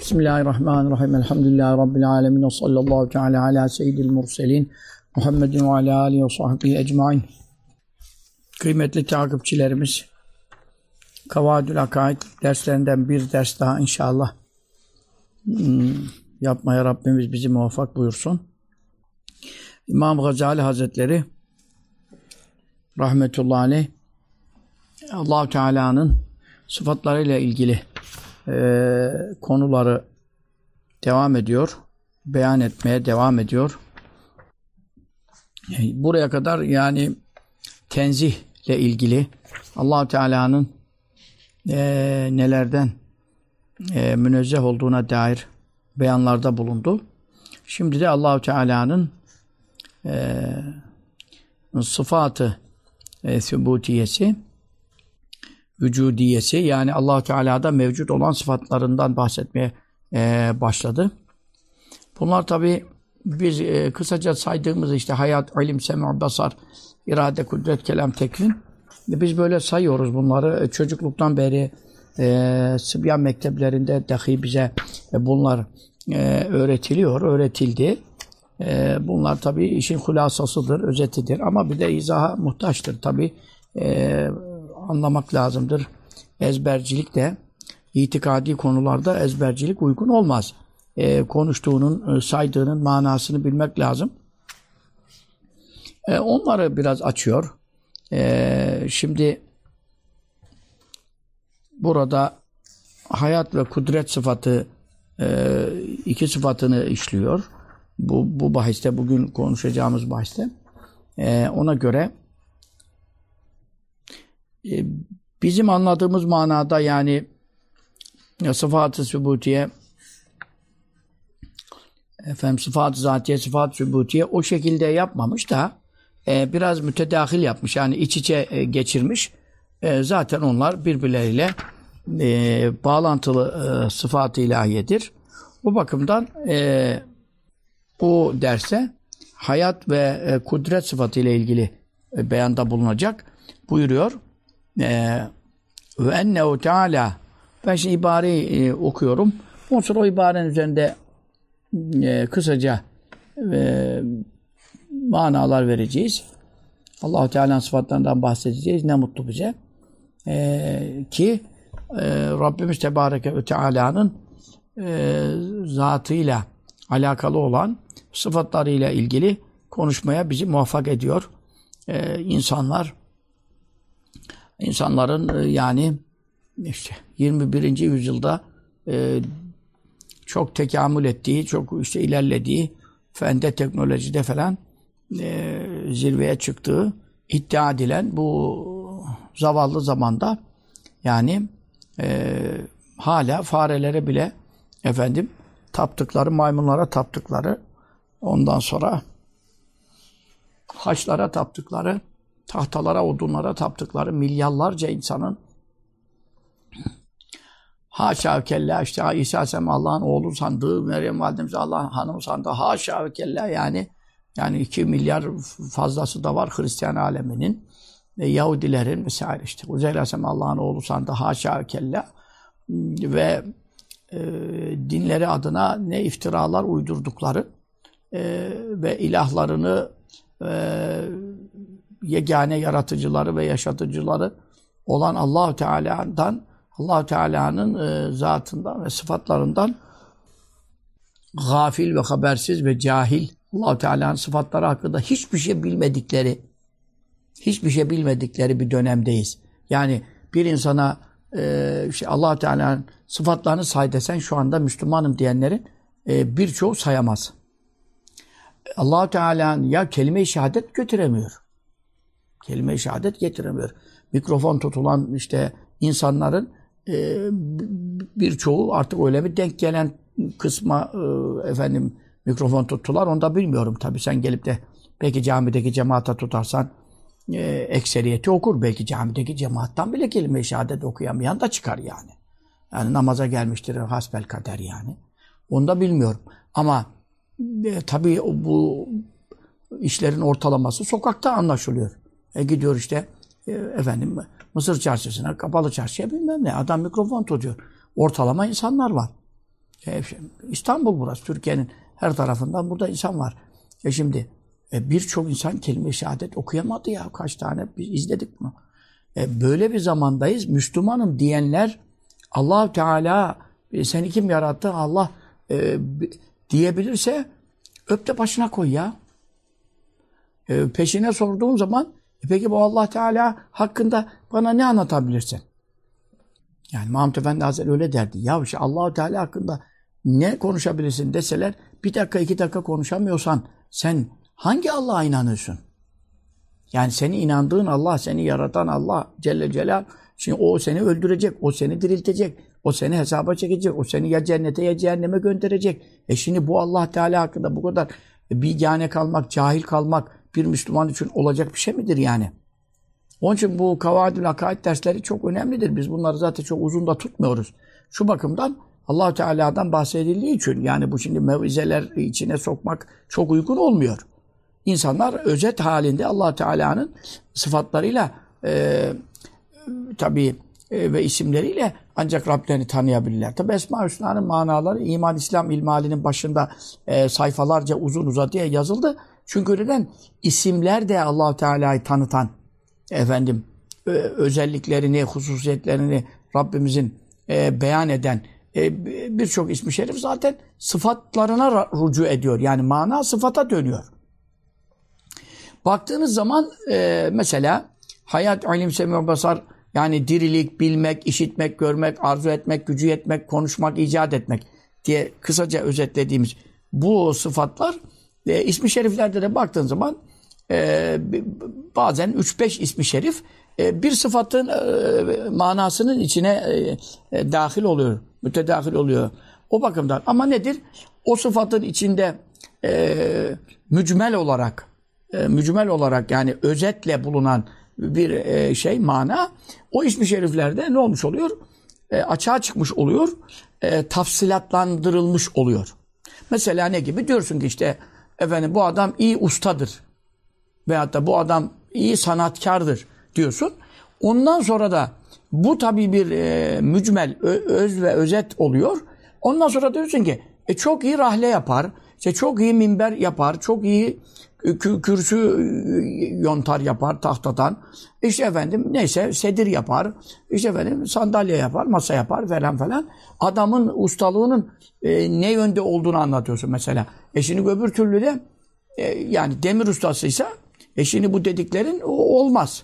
Bismillahirrahmanirrahim. Elhamdülillahi Rabbil alemin. Ve sallallahu teala ala seyyidil murselin. Muhammedin ve ala alihi ve sahbihi ecmain. Kıymetli takipçilerimiz, Kavadül Akaid derslerinden bir ders daha inşallah hmm, yapmaya Rabbimiz bizi muvaffak buyursun. İmam Gazali Hazretleri rahmetullahi aleyh allah Teala'nın sıfatlarıyla ilgili e, konuları devam ediyor. Beyan etmeye devam ediyor. Buraya kadar yani tenzihle ilgili allah Teala'nın e, nelerden e, münezzeh olduğuna dair beyanlarda bulundu. Şimdi de allah Teala'nın e, sıfatı e, sübutiyesi vücudiyesi yani allah Teala'da mevcut olan sıfatlarından bahsetmeye e, başladı. Bunlar tabi biz e, kısaca saydığımız işte hayat, ilim, sem'u, basar, irade, kudret, kelam, tekvin. Biz böyle sayıyoruz bunları. E, çocukluktan beri e, Sıbyan mekteplerinde dahi bize e, bunlar e, öğretiliyor, öğretildi. E, bunlar tabi işin hulasasıdır, özetidir ama bir de izaha muhtaçtır tabi. E, anlamak lazımdır. Ezbercilik de itikadi konularda ezbercilik uygun olmaz. E, konuştuğunun, e, saydığının manasını bilmek lazım. E, onları biraz açıyor. E, şimdi burada hayat ve kudret sıfatı e, iki sıfatını işliyor. Bu, bu bahiste, bugün konuşacağımız bahiste. E, ona göre bizim anladığımız manada yani sıfat-ı sübutiye efendim sıfat-ı zatiye, sıfat-ı sübutiye o şekilde yapmamış da e, biraz mütedahil yapmış. Yani iç içe e, geçirmiş. E, zaten onlar birbirleriyle e, bağlantılı e, sıfat-ı ilahiyedir. Bu bakımdan e, o derse hayat ve e, kudret sıfatı ile ilgili e, beyanda bulunacak buyuruyor. Ee, ve ennehu teala ben şimdi ibareyi e, okuyorum. Ondan sonra o ibarenin üzerinde e, kısaca e, manalar vereceğiz. Allahu Teala'nın sıfatlarından bahsedeceğiz. Ne mutlu bize. E, ki e, Rabbimiz Tebareke ve Teala'nın e, zatıyla alakalı olan sıfatlarıyla ilgili konuşmaya bizi muvaffak ediyor. E, insanlar insanların e, yani işte 21. yüzyılda e, çok tekamül ettiği, çok işte ilerlediği fende, teknolojide falan e, zirveye çıktığı iddia edilen bu zavallı zamanda yani e, hala farelere bile efendim taptıkları, maymunlara taptıkları ondan sonra haçlara taptıkları tahtalara, odunlara taptıkları milyarlarca insanın haşa ve kella işte İsa Aleyhisselam Allah'ın oğlu sandığı, Meryem Validemiz Allah'ın hanımı sandığı haşa ve kella yani yani iki milyar fazlası da var Hristiyan aleminin ve Yahudilerin vesaire işte. Uzeyr Aleyhisselam Allah'ın oğlu sandığı haşa ve kella ve e, dinleri adına ne iftiralar uydurdukları e, ve ilahlarını e, yegane yaratıcıları ve yaşatıcıları olan Allahu Teala'dan Allahu Teala'nın e, zatından ve sıfatlarından gafil ve habersiz ve cahil Allahu Teala'nın sıfatları hakkında hiçbir şey bilmedikleri hiçbir şey bilmedikleri bir dönemdeyiz. Yani bir insana e, işte Allah Teala'nın sıfatlarını say desen şu anda Müslümanım diyenlerin e, birçoğu sayamaz. Allah Teala'nın ya kelime-i şehadet götüremiyor. Kelime-i şehadet getiremiyor. Mikrofon tutulan işte insanların e, birçoğu artık öyle bir denk gelen kısma e, efendim mikrofon tuttular. Onu da bilmiyorum tabii. Sen gelip de belki camideki cemaate tutarsan e, ekseriyeti okur. Belki camideki cemaattan bile kelime-i şehadet okuyamayan da çıkar yani. Yani namaza gelmiştir hasbel kader yani. Onu da bilmiyorum. Ama e, tabii bu işlerin ortalaması sokakta anlaşılıyor. E gidiyor işte e, efendim Mısır çarşısına, kapalı çarşıya bilmem ne. Adam mikrofon tutuyor. Ortalama insanlar var. E, İstanbul burası. Türkiye'nin her tarafından burada insan var. E şimdi e, birçok insan kelime-i şehadet okuyamadı ya. Kaç tane biz izledik bunu. E, böyle bir zamandayız. Müslümanım diyenler allah Teala e, seni kim yarattı? Allah e, diyebilirse öp de başına koy ya. E, peşine sorduğun zaman e peki bu Allah Teala hakkında bana ne anlatabilirsin? Yani Mahmud Efendi Hazretleri öyle derdi. Ya işte allah Teala hakkında ne konuşabilirsin deseler bir dakika iki dakika konuşamıyorsan sen hangi Allah'a inanıyorsun? Yani seni inandığın Allah, seni yaratan Allah Celle Celal. Şimdi o seni öldürecek, o seni diriltecek, o seni hesaba çekecek, o seni ya cennete ya cehenneme gönderecek. E şimdi bu Allah Teala hakkında bu kadar bilgane kalmak, cahil kalmak bir Müslüman için olacak bir şey midir yani? Onun için bu kavadül akaid dersleri çok önemlidir. Biz bunları zaten çok uzun da tutmuyoruz. Şu bakımdan allah Teala'dan bahsedildiği için yani bu şimdi mevizeler içine sokmak çok uygun olmuyor. İnsanlar özet halinde allah Teala'nın sıfatlarıyla e, tabi e, ve isimleriyle ancak Rablerini tanıyabilirler. Tabi Esma-ı Hüsna'nın manaları İman İslam ilmalinin başında e, sayfalarca uzun uzadıya yazıldı. Çünkü neden? İsimler de allah Teala'yı tanıtan efendim özelliklerini, hususiyetlerini Rabbimizin e, beyan eden e, birçok ismi şerif zaten sıfatlarına rucu ediyor. Yani mana sıfata dönüyor. Baktığınız zaman e, mesela hayat, ilim, semi basar yani dirilik, bilmek, işitmek, görmek, arzu etmek, gücü yetmek, konuşmak, icat etmek diye kısaca özetlediğimiz bu sıfatlar e, ismi şeriflerde de baktığın zaman e, bazen 3-5 ismi şerif e, bir sıfatın e, manasının içine e, e, dahil oluyor, mütedahil oluyor. O bakımdan. Ama nedir? O sıfatın içinde e, mücmel olarak, e, mücmel olarak yani özetle bulunan bir e, şey, mana, o ismi şeriflerde ne olmuş oluyor? E, açığa çıkmış oluyor, e, tafsilatlandırılmış oluyor. Mesela ne gibi? Diyorsun ki işte, efendim bu adam iyi ustadır veyahut da bu adam iyi sanatkardır diyorsun. Ondan sonra da bu tabi bir e, mücmel, öz ve özet oluyor. Ondan sonra diyorsun ki e, çok iyi rahle yapar, işte çok iyi minber yapar, çok iyi kürsü yontar yapar tahtadan. İşte efendim neyse sedir yapar. İşte efendim sandalye yapar, masa yapar falan falan. Adamın ustalığının e, ne yönde olduğunu anlatıyorsun mesela. E şimdi öbür türlü de e, yani demir ustasıysa e şimdi bu dediklerin olmaz.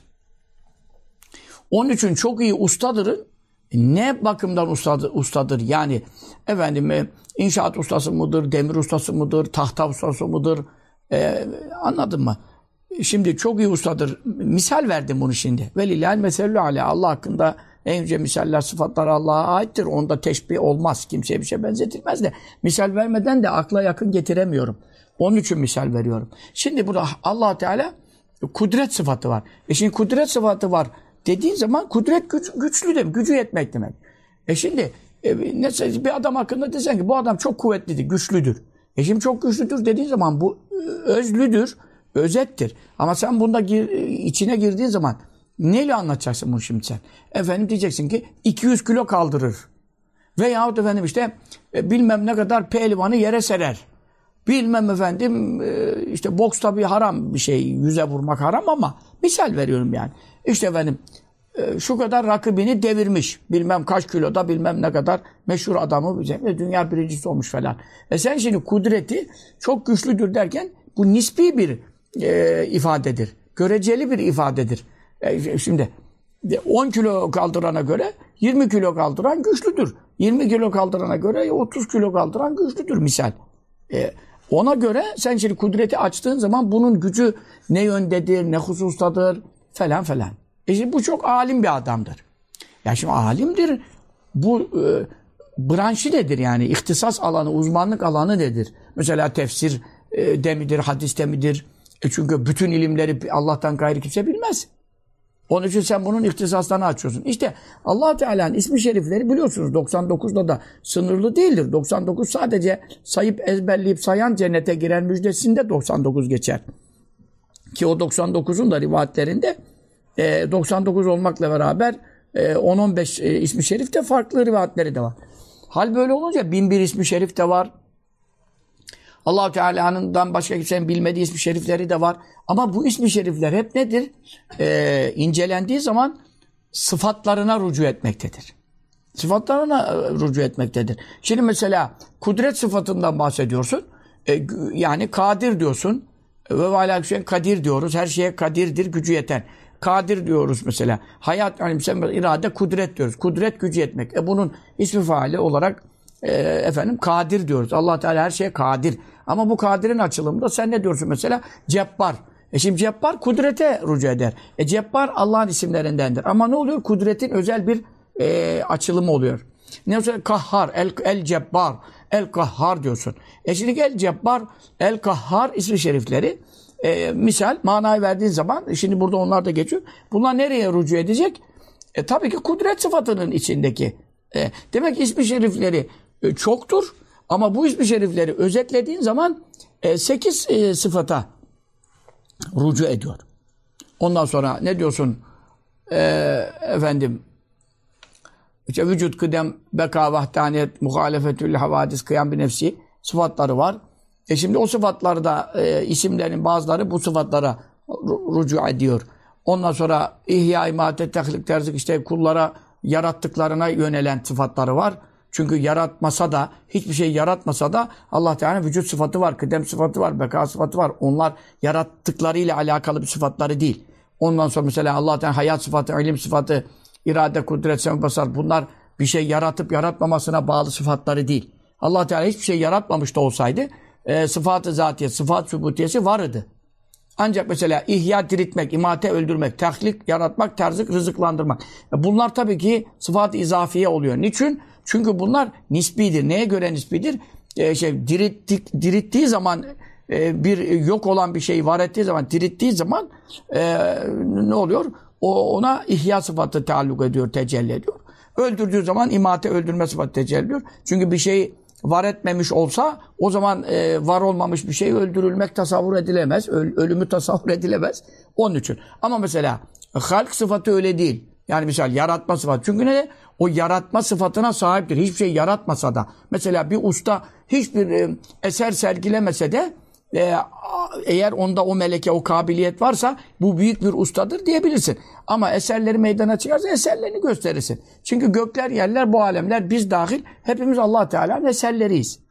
Onun için çok iyi ustadırın ne bakımdan ustadır, ustadır? Yani efendim e, inşaat ustası mıdır, demir ustası mıdır, tahta ustası mıdır? E, anladın mı? Şimdi çok iyi ustadır. Misal verdim bunu şimdi. Velillahil mesellü ale. Allah hakkında en yüce misaller, sıfatlar Allah'a aittir. Onda teşbih olmaz. Kimseye bir şey benzetilmez de. Misal vermeden de akla yakın getiremiyorum. Onun için misal veriyorum. Şimdi burada allah Teala kudret sıfatı var. E şimdi kudret sıfatı var dediğin zaman kudret güç, güçlü demek, gücü yetmek demek. E şimdi e, mesela bir adam hakkında desen ki bu adam çok kuvvetlidir, güçlüdür. E şimdi çok güçlüdür dediğin zaman bu e, özlüdür, özettir. Ama sen bunda gir, içine girdiğin zaman neyle anlatacaksın bunu şimdi sen? Efendim diyeceksin ki 200 kilo kaldırır. Veyahut efendim işte e, bilmem ne kadar pehlivanı yere serer. Bilmem efendim e, işte boks tabi haram bir şey. Yüze vurmak haram ama misal veriyorum yani. İşte efendim e, şu kadar rakibini devirmiş. Bilmem kaç kiloda bilmem ne kadar meşhur adamı dünya birincisi olmuş falan. E sen şimdi kudreti çok güçlüdür derken bu nispi bir e, ifadedir. Göreceli bir ifadedir. E, şimdi 10 kilo kaldırana göre 20 kilo kaldıran güçlüdür. 20 kilo kaldırana göre 30 kilo kaldıran güçlüdür misal. E, ona göre sen şimdi kudreti açtığın zaman bunun gücü ne yöndedir, ne husustadır falan falan. E şimdi bu çok alim bir adamdır. Ya şimdi alimdir. Bu e, branşı nedir yani? İhtisas alanı, uzmanlık alanı nedir? Mesela tefsir e, de hadis de midir? E çünkü bütün ilimleri Allah'tan gayrı kimse bilmez. Onun için sen bunun ihtisaslarını açıyorsun. İşte allah Teala'nın ismi şerifleri biliyorsunuz 99'da da sınırlı değildir. 99 sadece sayıp ezberleyip sayan cennete giren müjdesinde 99 geçer. Ki o 99'un da rivayetlerinde 99 e, olmakla beraber 10-15 e, e, ismi şerifte farklı rivayetleri de var. Hal böyle olunca bin bir ismi şerif de var. Allah Teala'nın başka kimsenin bilmediği ismi şerifleri de var. Ama bu ismi şerifler hep nedir? Ee, incelendiği zaman sıfatlarına rücu etmektedir. Sıfatlarına e, rücu etmektedir. Şimdi mesela kudret sıfatından bahsediyorsun. E, yani kadir diyorsun. Ve vala şeyin kadir diyoruz. Her şeye kadirdir, gücü yeten. Kadir diyoruz mesela. Hayat, yani mesela irade, kudret diyoruz. Kudret, gücü yetmek. E bunun ismi faali olarak e, efendim kadir diyoruz. allah Teala her şeye kadir. Ama bu kadirin açılımında sen ne diyorsun mesela? Cebbar. E şimdi cebbar kudrete rücu eder. E cebbar Allah'ın isimlerindendir. Ama ne oluyor? Kudretin özel bir e, açılımı oluyor. Ne olsa kahhar, el, el cebbar, el kahhar diyorsun. E şimdi el cebbar, el kahhar ismi şerifleri e, misal manayı verdiğin zaman şimdi burada onlar da geçiyor. Bunlar nereye rücu edecek? E, tabii ki kudret sıfatının içindeki. E, demek ismi şerifleri e, çoktur. Ama bu ismi şerifleri özetlediğin zaman e, sekiz e, sıfata rucu ediyor. Ondan sonra ne diyorsun? E, efendim işte vücut, kıdem, beka, vahdaniyet, muhalefetül havadis, kıyam bir nefsi sıfatları var. E şimdi o sıfatlarda e, isimlerin bazıları bu sıfatlara rucu ediyor. Ondan sonra ihya, imadet, tehlik, terzik işte kullara yarattıklarına yönelen sıfatları var. Çünkü yaratmasa da, hiçbir şey yaratmasa da Allah Teala vücut sıfatı var, kıdem sıfatı var, beka sıfatı var. Onlar yarattıklarıyla alakalı bir sıfatları değil. Ondan sonra mesela Allah Teala hayat sıfatı, ilim sıfatı, irade, kudret, sem basar bunlar bir şey yaratıp yaratmamasına bağlı sıfatları değil. Allah Teala hiçbir şey yaratmamış da olsaydı e, sıfat-ı zatiyet, sıfat sübutiyesi vardı. Ancak mesela ihya diriltmek, imate öldürmek, tahlik yaratmak, terzik rızıklandırmak. E bunlar tabii ki sıfat-ı izafiye oluyor. Niçin? Çünkü bunlar nisbidir. Neye göre nisbidir? E, şey dirittik, dirittiği zaman e, bir yok olan bir şey var ettiği zaman, dirittiği zaman e, ne oluyor? O ona ihya sıfatı taalluk ediyor, tecelli ediyor. Öldürdüğü zaman imate öldürme sıfatı tecelli ediyor. Çünkü bir şey var etmemiş olsa o zaman e, var olmamış bir şey öldürülmek tasavvur edilemez. Öl, ölümü tasavvur edilemez. Onun için. Ama mesela halk sıfatı öyle değil. Yani misal yaratma sıfatı. Çünkü ne? O yaratma sıfatına sahiptir. Hiçbir şey yaratmasa da. Mesela bir usta hiçbir e, eser sergilemese de e, eğer onda o meleke, o kabiliyet varsa bu büyük bir ustadır diyebilirsin. Ama eserleri meydana çıkarsa eserlerini gösterirsin. Çünkü gökler, yerler, bu alemler biz dahil hepimiz allah Teala'nın eserleriyiz.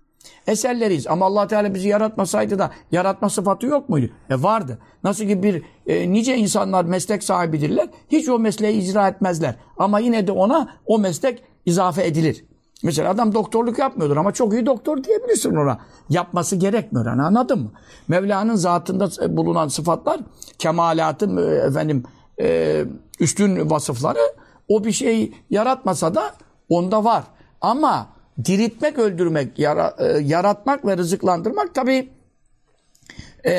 Eserleriyiz. Ama allah Teala bizi yaratmasaydı da yaratma sıfatı yok muydu? E vardı. Nasıl ki bir e, nice insanlar meslek sahibidirler. Hiç o mesleği icra etmezler. Ama yine de ona o meslek izafe edilir. Mesela adam doktorluk yapmıyordur ama çok iyi doktor diyebilirsin ona. Yapması gerekmiyor. Yani anladın mı? Mevla'nın zatında bulunan sıfatlar, kemalatı, e, efendim, e, üstün vasıfları o bir şey yaratmasa da onda var. Ama diriltmek, öldürmek, yara, e, yaratmak ve rızıklandırmak tabi e,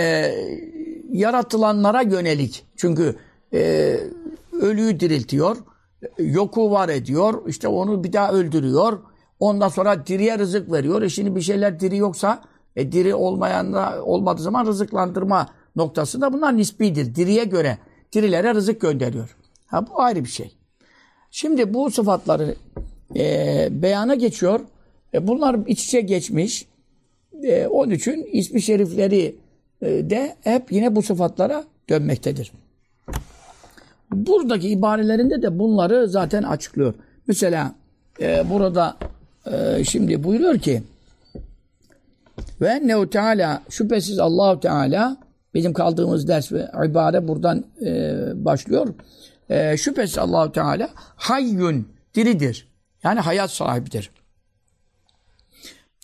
yaratılanlara yönelik. Çünkü e, ölüyü diriltiyor, yoku var ediyor, işte onu bir daha öldürüyor. Ondan sonra diriye rızık veriyor. E şimdi bir şeyler diri yoksa, e, diri olmayan da olmadığı zaman rızıklandırma noktasında bunlar nisbidir. Diriye göre dirilere rızık gönderiyor. Ha bu ayrı bir şey. Şimdi bu sıfatları e, beyana geçiyor. E, bunlar iç içe geçmiş. E, onun için ismi şerifleri e, de hep yine bu sıfatlara dönmektedir. Buradaki ibarelerinde de bunları zaten açıklıyor. Mesela e, burada e, şimdi buyuruyor ki ve ennehu teala şüphesiz Allahu Teala bizim kaldığımız ders ve ibare buradan e, başlıyor. E, şüphesiz Allahu Teala hayyun diridir. Yani hayat sahibidir.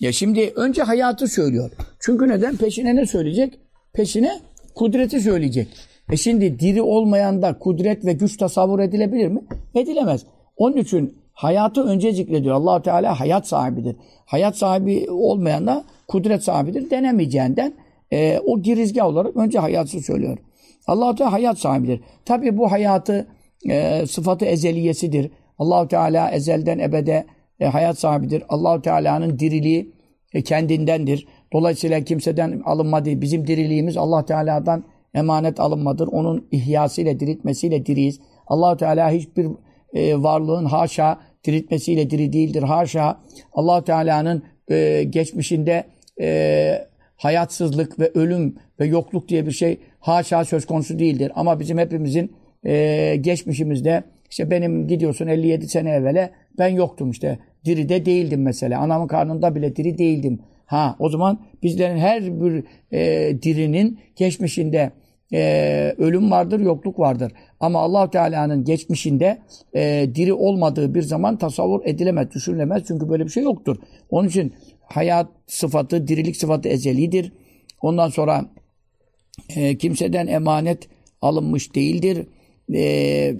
Ya şimdi önce hayatı söylüyor. Çünkü neden? Peşine ne söyleyecek? Peşine kudreti söyleyecek. E şimdi diri olmayan da kudret ve güç tasavvur edilebilir mi? Edilemez. Onun için hayatı önce zikrediyor. allah Teala hayat sahibidir. Hayat sahibi olmayan da kudret sahibidir denemeyeceğinden e, o girizgah olarak önce hayatı söylüyor. allah Teala hayat sahibidir. Tabi bu hayatı e, sıfatı ezeliyesidir. Allah Teala ezelden ebede e, hayat sahibidir. allah Teala'nın diriliği e, kendindendir. Dolayısıyla kimseden alınmadı. Bizim diriliğimiz allah Teala'dan emanet alınmadır. Onun ihyasıyla, diriltmesiyle diriyiz. allah Teala hiçbir e, varlığın haşa diriltmesiyle diri değildir. Haşa allah Teala'nın e, geçmişinde e, hayatsızlık ve ölüm ve yokluk diye bir şey haşa söz konusu değildir. Ama bizim hepimizin e, geçmişimizde işte benim gidiyorsun 57 sene evvele ben yoktum işte. Diri de değildim mesela. Anamın karnında bile diri değildim. Ha o zaman bizlerin her bir e, dirinin geçmişinde e, ölüm vardır, yokluk vardır. Ama allah Teala'nın geçmişinde e, diri olmadığı bir zaman tasavvur edilemez, düşünülemez. Çünkü böyle bir şey yoktur. Onun için hayat sıfatı, dirilik sıfatı ezelidir. Ondan sonra e, kimseden emanet alınmış değildir. E,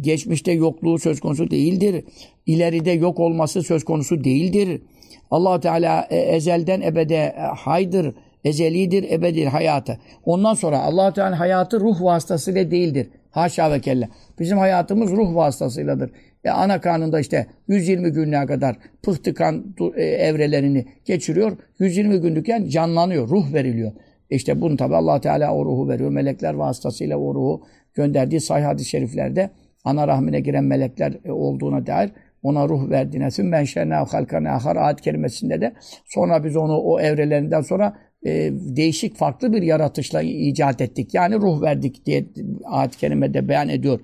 geçmişte yokluğu söz konusu değildir. İleride yok olması söz konusu değildir. allah Teala e, ezelden ebede e, haydır, ezelidir, ebedi hayatı. Ondan sonra allah Teala hayatı ruh vasıtasıyla değildir. Haşa ve kella. Bizim hayatımız ruh vasıtasıyladır. E, ana karnında işte 120 günlüğe kadar pıhtı kan e, evrelerini geçiriyor. 120 günlükken canlanıyor, ruh veriliyor. İşte bunu tabi allah Teala o ruhu veriyor. Melekler vasıtasıyla o ruhu gönderdiği sahih hadis-i şeriflerde ana rahmine giren melekler e, olduğuna dair ona ruh verdiğine ben şerna halkana ahar ayet kelimesinde de sonra biz onu o evrelerinden sonra e, değişik farklı bir yaratışla icat ettik. Yani ruh verdik diye ayet-i beyan ediyor.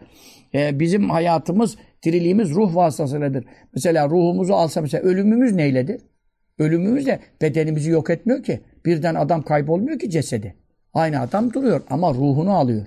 E, bizim hayatımız, diriliğimiz ruh vasıtasıyladır. Mesela ruhumuzu alsa mesela ölümümüz neyledir? Ölümümüz de bedenimizi yok etmiyor ki. Birden adam kaybolmuyor ki cesedi. Aynı adam duruyor ama ruhunu alıyor.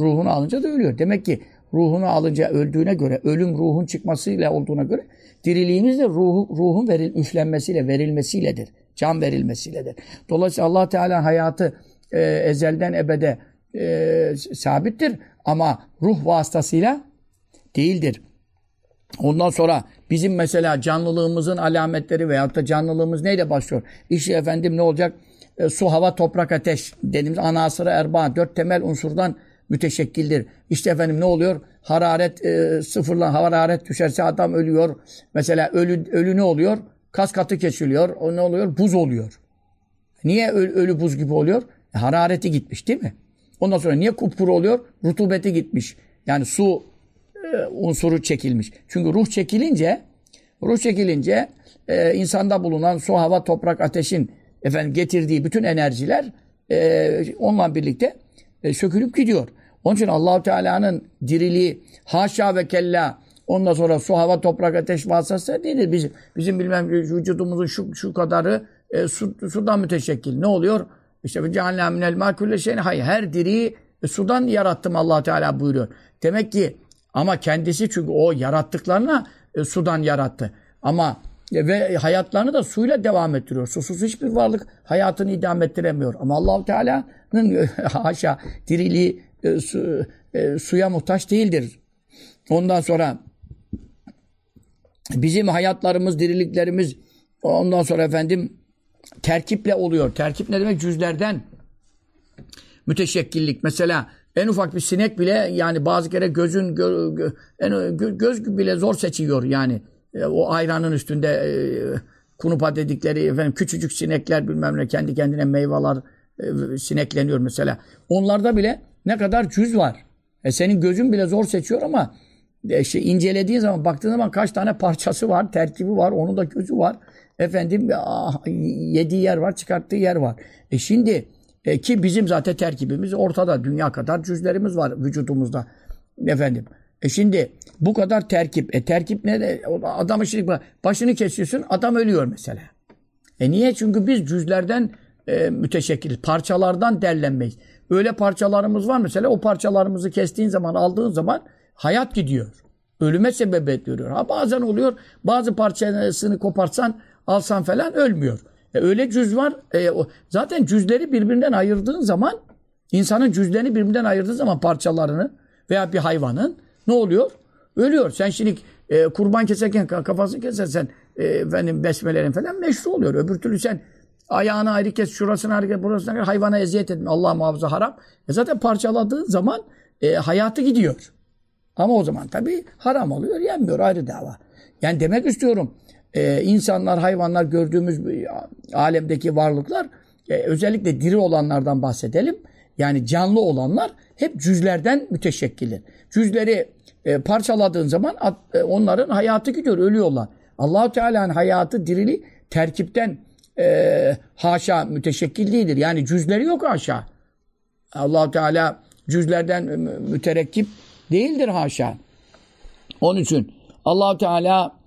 Ruhunu alınca da ölüyor. Demek ki ruhunu alınca öldüğüne göre, ölüm ruhun çıkmasıyla olduğuna göre diriliğimiz de ruhu, ruhun veril, üflenmesiyle, verilmesiyledir. Can verilmesiyledir. Dolayısıyla allah Teala hayatı e, ezelden ebede e, sabittir ama ruh vasıtasıyla değildir. Ondan sonra bizim mesela canlılığımızın alametleri veyahut da canlılığımız neyle başlıyor? İşte efendim ne olacak? E, su, hava, toprak, ateş dediğimiz ana asırı erba, dört temel unsurdan müteşekkildir. İşte efendim ne oluyor? Hararet e, sıfırlan hararet düşerse adam ölüyor. Mesela ölü, ölü ne oluyor? Kas katı kesiliyor. O ne oluyor? Buz oluyor. Niye ölü, ölü buz gibi oluyor? E, harareti gitmiş değil mi? Ondan sonra niye kupkuru oluyor? Rutubeti gitmiş. Yani su e, unsuru çekilmiş. Çünkü ruh çekilince ruh çekilince e, insanda bulunan su, hava, toprak, ateşin efendim getirdiği bütün enerjiler e, onunla birlikte e, sökülüp gidiyor. Onun için Allahu Teala'nın diriliği haşa ve kella ondan sonra su, hava, toprak, ateş vasıtası değildir. Bizim, bizim bilmem vücudumuzun şu, şu kadarı e, su, sudan müteşekkil. Ne oluyor? İşte cehennem minel ma külle şeyin hayır. Her diriyi e, sudan yarattım allah Teala buyuruyor. Demek ki ama kendisi çünkü o yarattıklarına e, sudan yarattı. Ama e, ve hayatlarını da suyla devam ettiriyor. Susuz hiçbir varlık hayatını idame ettiremiyor. Ama Allahu Teala'nın haşa diriliği e, su, e, suya muhtaç değildir. Ondan sonra bizim hayatlarımız, diriliklerimiz ondan sonra efendim terkiple oluyor. Terkip ne demek? Cüzlerden müteşekkillik. Mesela en ufak bir sinek bile yani bazı kere gözün gö, gö, en, gö, göz bile zor seçiyor yani. E, o ayranın üstünde e, kunupa dedikleri efendim küçücük sinekler bilmem ne kendi kendine meyveler e, sinekleniyor mesela. Onlarda bile ne kadar cüz var. E senin gözün bile zor seçiyor ama e, işte incelediğin zaman baktığın zaman kaç tane parçası var, terkibi var, onun da gözü var. Efendim ah, yediği yer var, çıkarttığı yer var. E şimdi e, ki bizim zaten terkibimiz ortada. Dünya kadar cüzlerimiz var vücudumuzda. Efendim. E şimdi bu kadar terkip. E terkip ne? De, adamı şimdi başını kesiyorsun adam ölüyor mesela. E niye? Çünkü biz cüzlerden e, müteşekkil, parçalardan derlenmeyiz. Öyle parçalarımız var mesela o parçalarımızı kestiğin zaman aldığın zaman hayat gidiyor. Ölüme sebebiyet veriyor. Ha bazen oluyor bazı parçasını koparsan alsan falan ölmüyor. E öyle cüz var. E, o, zaten cüzleri birbirinden ayırdığın zaman insanın cüzlerini birbirinden ayırdığı zaman parçalarını veya bir hayvanın ne oluyor? Ölüyor. Sen şimdi e, kurban keserken kafasını kesersen e, efendim besmelerin falan meşru oluyor. Öbür türlü sen ayağını ayrı kes, şurasını ayrı kes, burasını ayrı hayvana eziyet etme. Allah muhafaza haram. E zaten parçaladığın zaman e, hayatı gidiyor. Ama o zaman tabii haram oluyor, yenmiyor ayrı dava. Yani demek istiyorum e, insanlar, hayvanlar gördüğümüz alemdeki varlıklar e, özellikle diri olanlardan bahsedelim. Yani canlı olanlar hep cüzlerden müteşekkildir. Cüzleri e, parçaladığın zaman at, e, onların hayatı gidiyor, ölüyorlar. Allahu Teala'nın hayatı dirili terkipten e, haşa müteşekkil değildir. Yani cüzleri yok haşa. allah Teala cüzlerden müterekkip değildir haşa. Onun için allah Teala'nın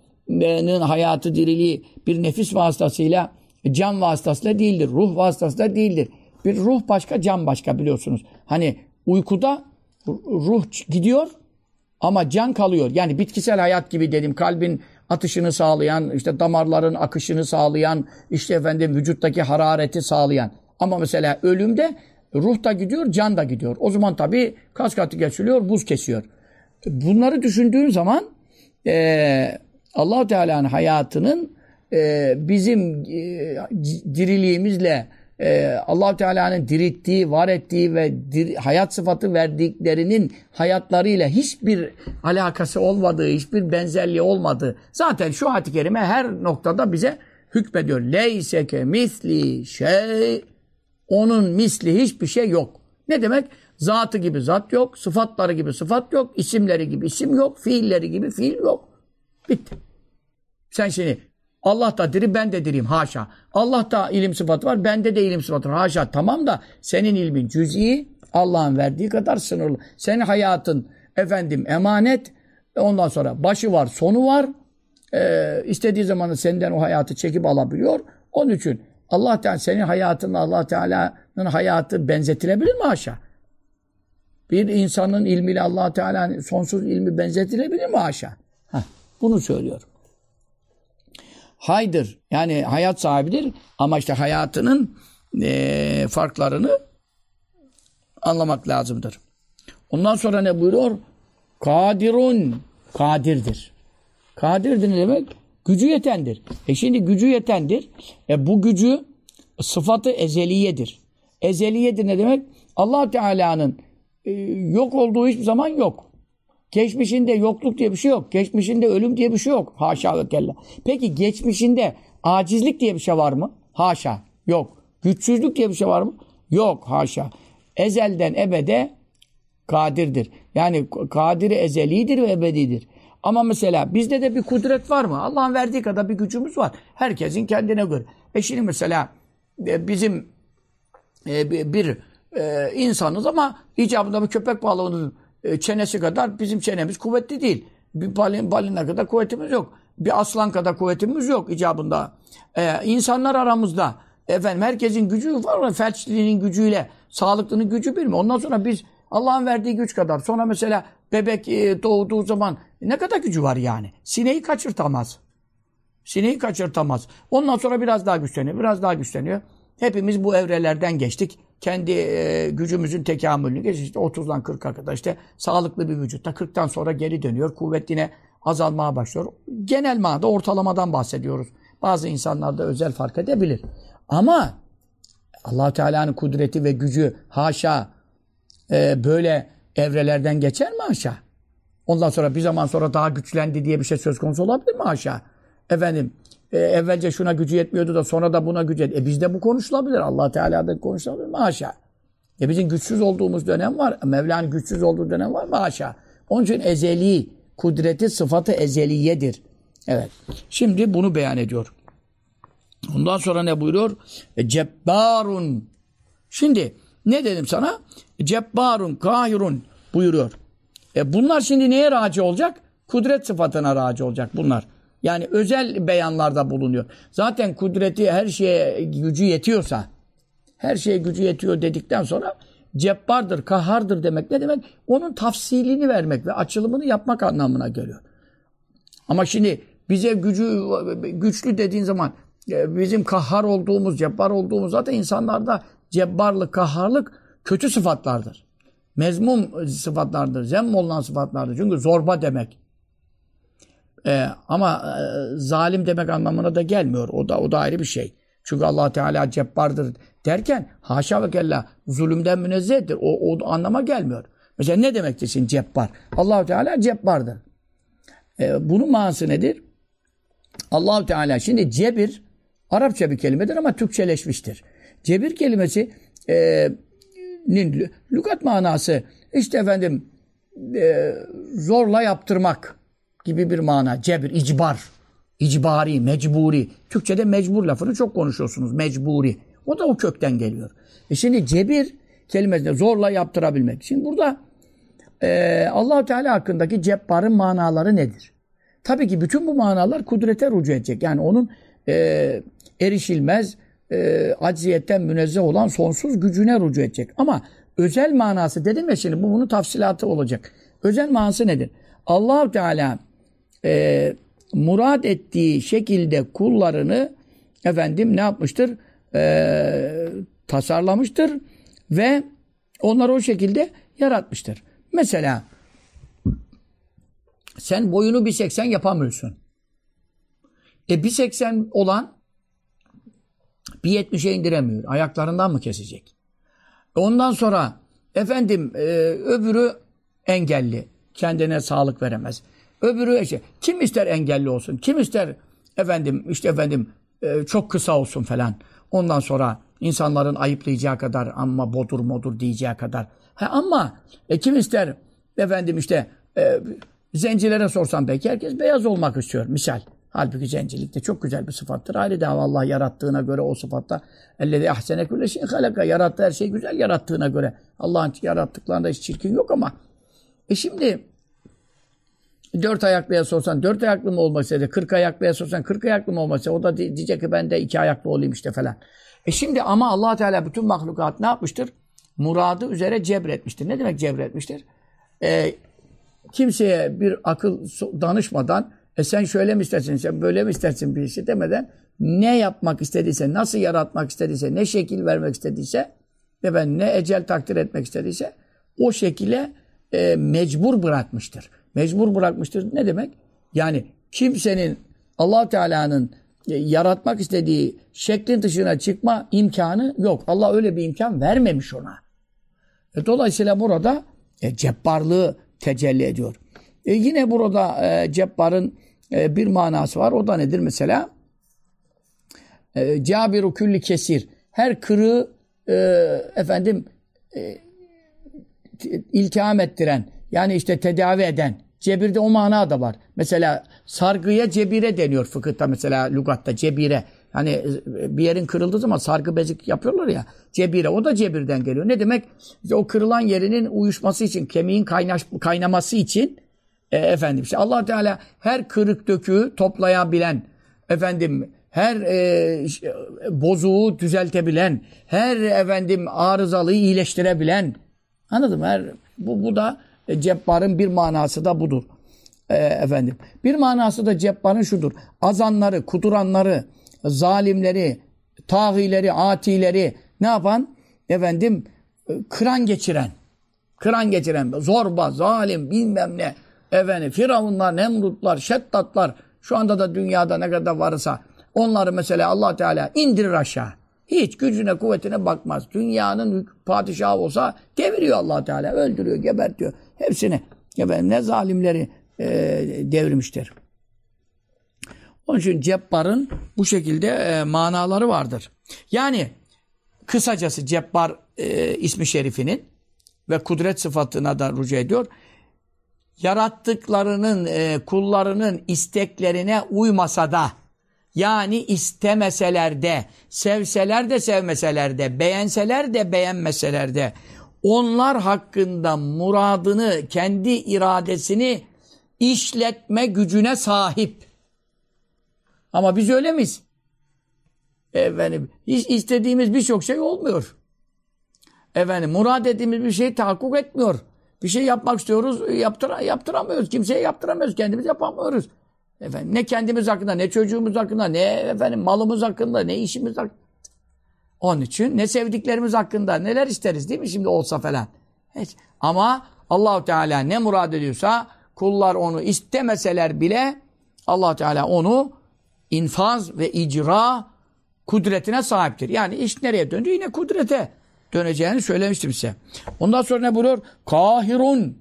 hayatı diriliği bir nefis vasıtasıyla can vasıtasıyla değildir. Ruh vasıtasıyla değildir. Bir ruh başka, can başka biliyorsunuz. Hani uykuda ruh gidiyor ama can kalıyor. Yani bitkisel hayat gibi dedim. Kalbin atışını sağlayan, işte damarların akışını sağlayan, işte efendim vücuttaki harareti sağlayan. Ama mesela ölümde ruh da gidiyor, can da gidiyor. O zaman tabii kas katı geçiliyor, buz kesiyor. Bunları düşündüğün zaman e, allah Teala'nın hayatının e, bizim e, diriliğimizle e, allah Teala'nın dirittiği, var ettiği ve dir, hayat sıfatı verdiklerinin hayatlarıyla hiçbir alakası olmadığı, hiçbir benzerliği olmadığı zaten şu ayet-i kerime her noktada bize hükmediyor. Leyseke misli şey onun misli hiçbir şey yok. Ne demek? Zatı gibi zat yok, sıfatları gibi sıfat yok, isimleri gibi isim yok, fiilleri gibi fiil yok. Bitti. Sen şimdi Allah da diri, ben de diriyim. Haşa. Allah da ilim sıfatı var, bende de ilim sıfatı var. Haşa. Tamam da senin ilmin cüz'i, Allah'ın verdiği kadar sınırlı. Senin hayatın efendim emanet. Ondan sonra başı var, sonu var. Ee, istediği zaman senden o hayatı çekip alabiliyor. Onun için Allah Teala senin hayatınla Allah Teala'nın hayatı benzetilebilir mi haşa? Bir insanın ilmiyle Allah Teala'nın sonsuz ilmi benzetilebilir mi haşa? Heh, bunu söylüyorum haydır. Yani hayat sahibidir ama işte hayatının e, farklarını anlamak lazımdır. Ondan sonra ne buyuruyor? Kadirun. Kadirdir. Kadirdir ne demek? Gücü yetendir. E şimdi gücü yetendir. E bu gücü sıfatı ezeliyedir. Ezeliyedir ne demek? allah Teala'nın e, yok olduğu hiçbir zaman yok. Geçmişinde yokluk diye bir şey yok. Geçmişinde ölüm diye bir şey yok. Haşa ve kella. Peki geçmişinde acizlik diye bir şey var mı? Haşa. Yok. Güçsüzlük diye bir şey var mı? Yok. Haşa. Ezelden ebede kadirdir. Yani kadiri ezelidir ve ebedidir. Ama mesela bizde de bir kudret var mı? Allah'ın verdiği kadar bir gücümüz var. Herkesin kendine göre. E şimdi mesela e, bizim e, bir e, insanız ama icabında bir köpek balığının e, çenesi kadar bizim çenemiz kuvvetli değil. Bir balin, balina kadar kuvvetimiz yok. Bir aslan kadar kuvvetimiz yok icabında. Ee, insanlar aramızda efendim herkesin gücü var mı? Felçliliğinin gücüyle, sağlıklının gücü bir mi? Ondan sonra biz Allah'ın verdiği güç kadar. Sonra mesela bebek e, doğduğu zaman ne kadar gücü var yani? Sineği kaçırtamaz. Sineği kaçırtamaz. Ondan sonra biraz daha güçleniyor, biraz daha güçleniyor. Hepimiz bu evrelerden geçtik kendi e, gücümüzün tekamülünü geçti. İşte 30'dan 40'a kadar işte sağlıklı bir vücutta 40'tan sonra geri dönüyor. Kuvvet yine azalmaya başlıyor. Genel manada ortalamadan bahsediyoruz. Bazı insanlarda özel fark edebilir. Ama allah Teala'nın kudreti ve gücü haşa e, böyle evrelerden geçer mi haşa? Ondan sonra bir zaman sonra daha güçlendi diye bir şey söz konusu olabilir mi haşa? Efendim e, evvelce şuna gücü yetmiyordu da sonra da buna gücü yet. E bizde bu konuşulabilir. allah Teala'da konuşulabilir mi? Haşa. E bizim güçsüz olduğumuz dönem var. Mevla'nın güçsüz olduğu dönem var mı? Haşa. Onun için ezeli, kudreti sıfatı ezeliyedir. Evet. Şimdi bunu beyan ediyor. Ondan sonra ne buyuruyor? E, cebbarun. Şimdi ne dedim sana? Cebbarun, kahirun buyuruyor. E bunlar şimdi neye raci olacak? Kudret sıfatına raci olacak bunlar. Yani özel beyanlarda bulunuyor. Zaten kudreti her şeye gücü yetiyorsa, her şeye gücü yetiyor dedikten sonra cebbardır, kahardır demek ne demek? Onun tafsilini vermek ve açılımını yapmak anlamına geliyor. Ama şimdi bize gücü güçlü dediğin zaman e, bizim kahhar olduğumuz, cebbar olduğumuz zaten insanlarda cebbarlık, kahharlık kötü sıfatlardır. Mezmum sıfatlardır, zemm olunan sıfatlardır. Çünkü zorba demek. E, ama e, zalim demek anlamına da gelmiyor. O da o da ayrı bir şey. Çünkü Allah Teala cebbardır derken haşa ve kella zulümden münezzehtir. O, o anlama gelmiyor. Mesela ne demektesin cebbar? Allah Teala cebbardır. E, bunun manası nedir? Allah Teala şimdi cebir Arapça bir kelimedir ama Türkçeleşmiştir. Cebir kelimesi e, cebirnin lügat manası işte efendim e, zorla yaptırmak gibi bir mana. Cebir, icbar. İcbari, mecburi. Türkçede mecbur lafını çok konuşuyorsunuz. Mecburi. O da o kökten geliyor. E şimdi cebir kelimesinde zorla yaptırabilmek. Şimdi burada e, allah Teala hakkındaki cebbarın manaları nedir? Tabii ki bütün bu manalar kudrete rücu edecek. Yani onun e, erişilmez, e, acziyetten münezzeh olan sonsuz gücüne rücu edecek. Ama özel manası dedim ya şimdi bu bunun tafsilatı olacak. Özel manası nedir? allah Teala e, murad ettiği şekilde kullarını efendim ne yapmıştır? E, tasarlamıştır ve onları o şekilde yaratmıştır. Mesela sen boyunu 1.80 yapamıyorsun. E 1.80 olan 1.70'e indiremiyor. Ayaklarından mı kesecek? Ondan sonra efendim e, öbürü engelli. Kendine sağlık veremez. Öbürü işte kim ister engelli olsun? Kim ister efendim işte efendim e, çok kısa olsun falan. Ondan sonra insanların ayıplayacağı kadar ama bodur modur diyeceği kadar. Ha, ama e, kim ister efendim işte e, zencilere sorsam belki herkes beyaz olmak istiyor misal. Halbuki zencilik de çok güzel bir sıfattır. Ayrı dava Allah yarattığına göre o sıfatta ellezi ahsene kulle şey halaka yarattığı her şey güzel yarattığına göre. Allah'ın yarattıklarında hiç çirkin yok ama e şimdi dört ayaklıya sorsan dört ayaklı mı olmak istedi? Kırk ayaklıya sorsan kırk ayaklı mı olmak? O da diyecek ki ben de iki ayaklı olayım işte falan. E şimdi ama allah Teala bütün mahlukat ne yapmıştır? Muradı üzere cebretmiştir. Ne demek cebretmiştir? E, kimseye bir akıl danışmadan e sen şöyle mi istersin, sen böyle mi istersin bir şey demeden ne yapmak istediyse, nasıl yaratmak istediyse, ne şekil vermek istediyse ve ben ne ecel takdir etmek istediyse o şekilde e, mecbur bırakmıştır. Mecbur bırakmıştır ne demek? Yani kimsenin allah Teala'nın e, yaratmak istediği şeklin dışına çıkma imkanı yok. Allah öyle bir imkan vermemiş ona. E, dolayısıyla burada e, cebbarlığı tecelli ediyor. E, yine burada e, cebbarın e, bir manası var. O da nedir mesela? E, Cabiru külli kesir. Her kırığı e, efendim e, iltiham ettiren yani işte tedavi eden cebirde o mana da var. Mesela sargıya cebire deniyor fıkıhta mesela lügatta cebire. Hani e, bir yerin kırıldığı zaman sargı bezik yapıyorlar ya cebire. O da cebirden geliyor. Ne demek? İşte o kırılan yerinin uyuşması için, kemiğin kaynaş, kaynaması için e, efendim işte allah Teala her kırık döküğü toplayabilen efendim her e, bozuğu düzeltebilen, her efendim arızalıyı iyileştirebilen. Anladın mı? Her, bu, bu da e, cebbarın bir manası da budur. E, efendim. Bir manası da cebbarın şudur. Azanları, kuduranları, zalimleri, tağileri, atileri ne yapan? Efendim e, kıran geçiren. Kıran geçiren, zorba, zalim, bilmem ne. Efendim, firavunlar, nemrutlar, şeddatlar, şu anda da dünyada ne kadar varsa onları mesela allah Teala indirir aşağı. Hiç gücüne, kuvvetine bakmaz. Dünyanın padişahı olsa deviriyor allah Teala. Öldürüyor, gebertiyor. Hepsini. Efendim, ne zalimleri e, devirmiştir. Onun için cebbarın bu şekilde e, manaları vardır. Yani kısacası cebbar e, ismi şerifinin ve kudret sıfatına da rücu ediyor. Yarattıklarının, e, kullarının isteklerine uymasa da yani istemeseler de, sevseler de sevmeseler de, beğenseler de beğenmeseler de onlar hakkında muradını, kendi iradesini işletme gücüne sahip. Ama biz öyle miyiz? Efendim, hiç istediğimiz birçok şey olmuyor. Efendim, murad ettiğimiz bir şey tahakkuk etmiyor. Bir şey yapmak istiyoruz, yaptıra, yaptıramıyoruz. Kimseye yaptıramıyoruz, kendimiz yapamıyoruz. Efendim, ne kendimiz hakkında, ne çocuğumuz hakkında, ne efendim malımız hakkında, ne işimiz hakkında. Onun için ne sevdiklerimiz hakkında neler isteriz değil mi şimdi olsa falan. Hiç. Ama Allahu Teala ne murad ediyorsa kullar onu istemeseler bile Allah Teala onu infaz ve icra kudretine sahiptir. Yani iş nereye döndü? Yine kudrete döneceğini söylemiştim size. Ondan sonra ne buyuruyor? Kahirun.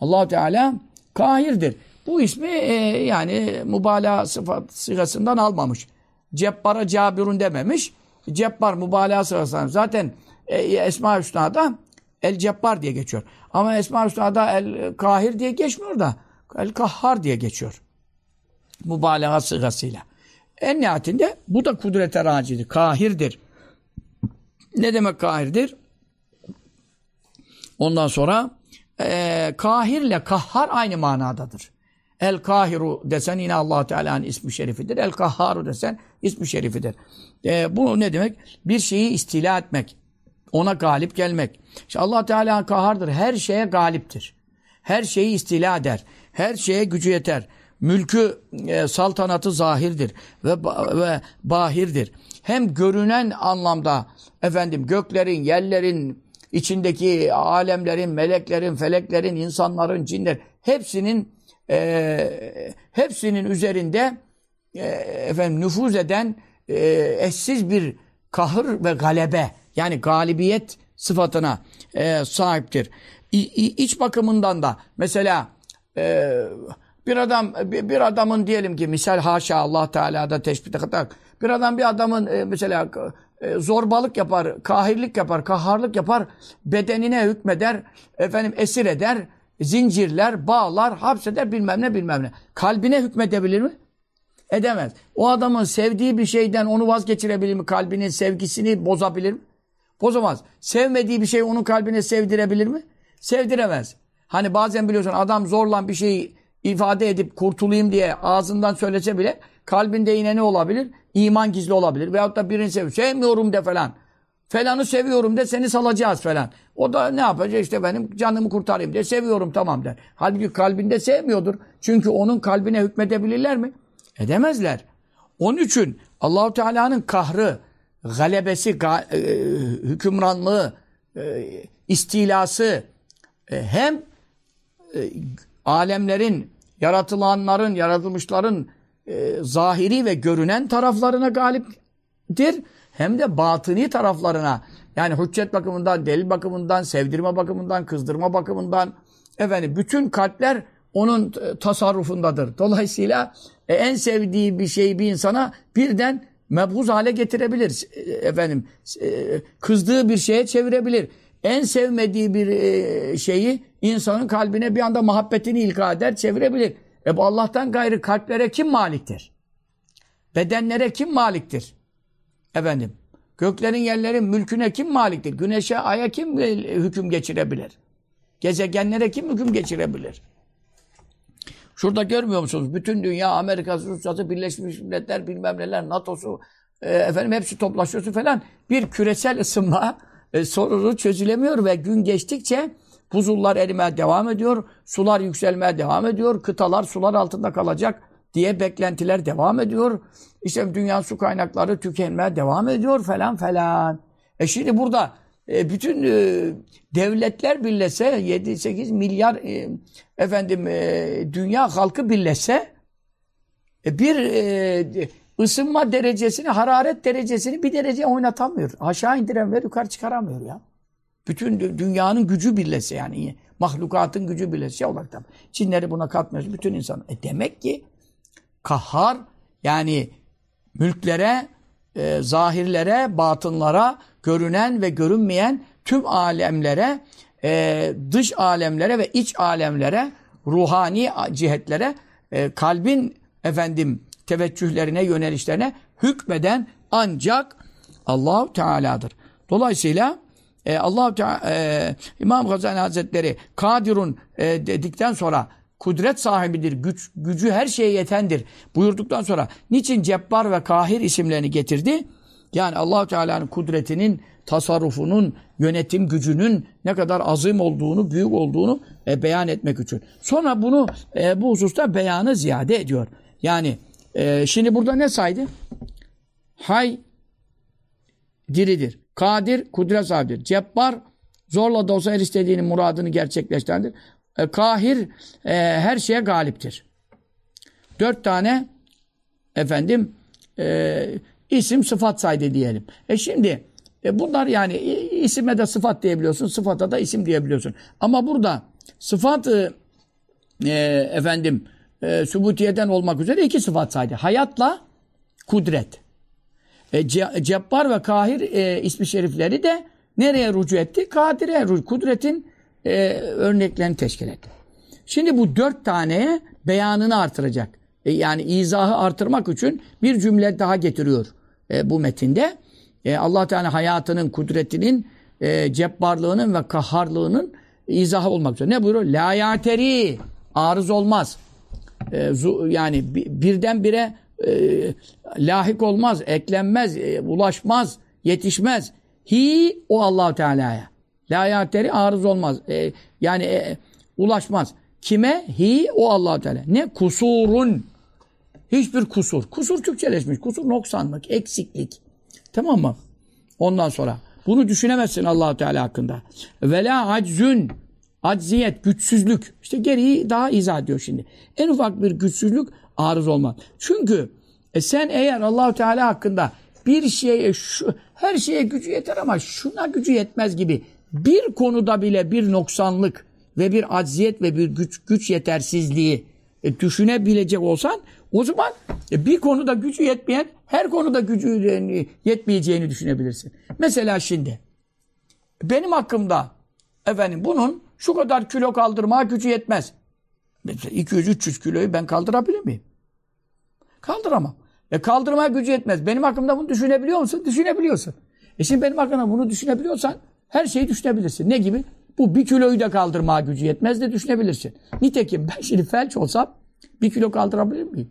allah Teala kahirdir. Bu ismi e, yani mübalağa sıfat sıgasından almamış. Cebbara cabirun dememiş. Cebbar mübalağa sırasında zaten e, Esma-i Hüsna'da El Cebbar diye geçiyor. Ama Esma-ül Hüsna'da El Kahir diye geçmiyor da El Kahhar diye geçiyor. Mübalağa sıgasıyla. En nihayetinde bu da kudrete racidir. Kahirdir. Ne demek kahirdir? Ondan sonra e, kahirle kahhar aynı manadadır. El kahiru desen yine allah Teala'nın ismi şerifidir. El kahharu desen ismi şerifidir. E, bu ne demek? Bir şeyi istila etmek. Ona galip gelmek. İşte allah Teala kahardır. Her şeye galiptir. Her şeyi istila eder. Her şeye gücü yeter. Mülkü, e, saltanatı zahirdir ve, ve bahirdir. Hem görünen anlamda efendim göklerin, yerlerin, içindeki alemlerin, meleklerin, feleklerin, insanların, cinler hepsinin e, hepsinin üzerinde e, efendim nüfuz eden e, eşsiz bir kahır ve galebe yani galibiyet sıfatına e, sahiptir. İ, iç bakımından da mesela e, bir adam bir adamın diyelim ki misal haşa Allah Teala'da teşbih kadar bir adam bir adamın e, mesela e, zorbalık yapar, kahirlik yapar, kaharlık yapar, bedenine hükmeder, efendim esir eder, zincirler, bağlar, hapseder bilmem ne bilmem ne. Kalbine hükmedebilir mi? Edemez. O adamın sevdiği bir şeyden onu vazgeçirebilir mi? Kalbinin sevgisini bozabilir mi? Bozamaz. Sevmediği bir şey onun kalbine sevdirebilir mi? Sevdiremez. Hani bazen biliyorsun adam zorla bir şeyi ifade edip kurtulayım diye ağzından söylese bile kalbinde yine ne olabilir? İman gizli olabilir. Veyahut da birini seviyor. Sevmiyorum de falan. Falanı seviyorum de seni salacağız falan. O da ne yapacak işte benim canımı kurtarayım de seviyorum tamam der. Halbuki kalbinde sevmiyordur. Çünkü onun kalbine hükmedebilirler mi? Edemezler. Onun için Allahu Teala'nın kahrı, galebesi, ga, e, hükümranlığı, e, istilası e, hem alemlerin, yaratılanların, yaratılmışların zahiri ve görünen taraflarına galiptir. Hem de batıni taraflarına yani hüccet bakımından, delil bakımından, sevdirme bakımından, kızdırma bakımından efendim bütün kalpler onun e, tasarrufundadır. Dolayısıyla e, en sevdiği bir şeyi bir insana birden mebhuz hale getirebilir. E, efendim e, kızdığı bir şeye çevirebilir. En sevmediği bir e, şeyi insanın kalbine bir anda muhabbetini ilka eder, çevirebilir. E bu Allah'tan gayrı kalplere kim maliktir? Bedenlere kim maliktir? Efendim, göklerin yerlerin mülküne kim maliktir? Güneşe, aya kim hüküm geçirebilir? Gezegenlere kim hüküm geçirebilir? Şurada görmüyor musunuz? Bütün dünya, Amerika'sı, Rusya'sı, Birleşmiş Milletler, bilmem neler, NATO'su, e, efendim hepsi toplaşıyorsun falan. Bir küresel ısınma e, sorunu çözülemiyor ve gün geçtikçe buzullar erimeye devam ediyor, sular yükselmeye devam ediyor, kıtalar sular altında kalacak diye beklentiler devam ediyor. İşte dünya su kaynakları tükenmeye devam ediyor falan falan. E şimdi burada e, bütün e, devletler birleşse 7-8 milyar e, efendim e, dünya halkı birleşse e, bir e, ısınma derecesini, hararet derecesini bir derece oynatamıyor. Aşağı indiren ve yukarı çıkaramıyor ya. Bütün dünyanın gücü birleşse yani mahlukatın gücü birleşse olarak da. Çinleri buna katmıyoruz. Bütün insan. E demek ki kahhar yani mülklere, e, zahirlere, batınlara, görünen ve görünmeyen tüm alemlere, e, dış alemlere ve iç alemlere, ruhani cihetlere, e, kalbin efendim teveccühlerine, yönelişlerine hükmeden ancak Allahu Teala'dır. Dolayısıyla e, Allah e, İmam Gazali Hazretleri Kadirun e, dedikten sonra kudret sahibidir, güç, gücü her şeye yetendir buyurduktan sonra niçin Cebbar ve Kahir isimlerini getirdi? Yani allah Teala'nın kudretinin, tasarrufunun, yönetim gücünün ne kadar azim olduğunu, büyük olduğunu e, beyan etmek için. Sonra bunu e, bu hususta beyanı ziyade ediyor. Yani e, şimdi burada ne saydı? Hay diridir. Kadir, kudret sahibidir. Cebbar, zorla da olsa her istediğinin muradını gerçekleştirendir. E, kahir, e, her şeye galiptir. Dört tane efendim e, isim sıfat saydı diyelim. E şimdi e bunlar yani isime de sıfat diyebiliyorsun, sıfata da isim diyebiliyorsun. Ama burada sıfat e, efendim e, sübutiyeden olmak üzere iki sıfat saydı. Hayatla kudret. E, Ce Cebbar ve Kahir e, ismi şerifleri de Nereye rücu etti? Kadire, kudretin e, örneklerini teşkil etti. Şimdi bu dört taneye beyanını artıracak. E, yani izahı artırmak için bir cümle daha getiriyor e, bu metinde. E, allah Teala hayatının, kudretinin, e, cebbarlığının ve kaharlığının izahı olmak üzere. Ne buyuruyor? La yateri. Arız olmaz. E, zu, yani birdenbire e, lahik olmaz, eklenmez, e, ulaşmaz, yetişmez. Hi o allah Teala'ya. La yateri arız olmaz. E, yani e, ulaşmaz. Kime? Hi o allah Teala. Ne? Kusurun. Hiçbir kusur. Kusur Türkçeleşmiş. Kusur noksanlık, eksiklik. Tamam mı? Ondan sonra bunu düşünemezsin allah Teala hakkında. Vela aczün. Acziyet, güçsüzlük. İşte geriyi daha izah ediyor şimdi. En ufak bir güçsüzlük arız olmaz. Çünkü e sen eğer Allahu Teala hakkında bir şeye şu, her şeye gücü yeter ama şuna gücü yetmez gibi bir konuda bile bir noksanlık ve bir acziyet ve bir güç güç yetersizliği e, düşünebilecek olsan o zaman e, bir konuda gücü yetmeyen her konuda gücü yetmeyeceğini düşünebilirsin. Mesela şimdi benim hakkımda efendim bunun şu kadar kilo kaldırmaya gücü yetmez. 200-300 kiloyu ben kaldırabilir miyim? Kaldıramam. E kaldırmaya gücü yetmez. Benim hakkımda bunu düşünebiliyor musun? Düşünebiliyorsun. E şimdi benim hakkımda bunu düşünebiliyorsan her şeyi düşünebilirsin. Ne gibi? Bu bir kiloyu da kaldırmaya gücü yetmez de düşünebilirsin. Nitekim ben şimdi felç olsam bir kilo kaldırabilir miyim?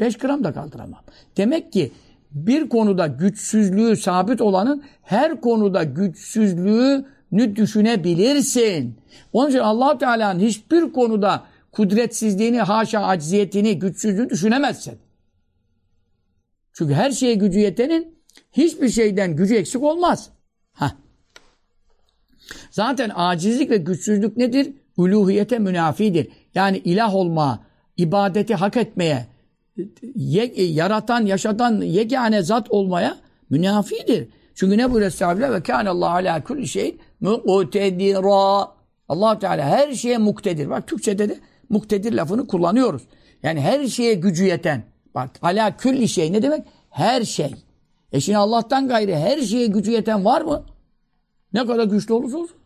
Beş gram da kaldıramam. Demek ki bir konuda güçsüzlüğü sabit olanın her konuda güçsüzlüğünü düşünebilirsin. Onun için allah Teala'nın hiçbir konuda kudretsizliğini, haşa acziyetini, güçsüzlüğünü düşünemezsin. Çünkü her şeye gücü yetenin hiçbir şeyden gücü eksik olmaz. Zaten acizlik ve güçsüzlük nedir? Uluhiyete münafidir. Yani ilah olma, ibadeti hak etmeye, ye, yaratan, yaşatan yegane zat olmaya münafidir. Çünkü ne buyuruyor Estağfirullah ve kânallâhu alâ kulli şey muktedira. allah Teala her şeye muktedir. Bak Türkçe'de de muktedir lafını kullanıyoruz. Yani her şeye gücü yeten. Bak ala külli şey ne demek? Her şey. E şimdi Allah'tan gayrı her şeye gücü yeten var mı? Ne kadar güçlü olursa olsun.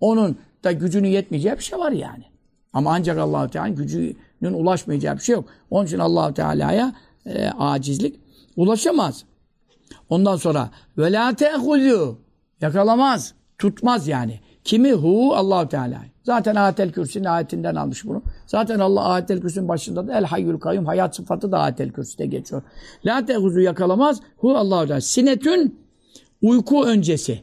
Onun da gücünün yetmeyeceği bir şey var yani. Ama ancak allah Teala gücünün ulaşmayacağı bir şey yok. Onun için allah Teala'ya e, acizlik ulaşamaz. Ondan sonra ve la yakalamaz, tutmaz yani. Kimi hu allah Teala. Zaten ayetel kürsünün ayetinden almış bunu. Zaten Allah ayetel kürsünün başında da el hayyul kayyum hayat sıfatı da ayetel kürsüde geçiyor. La tehuzu yakalamaz hu allah Teala. Sinetün uyku öncesi.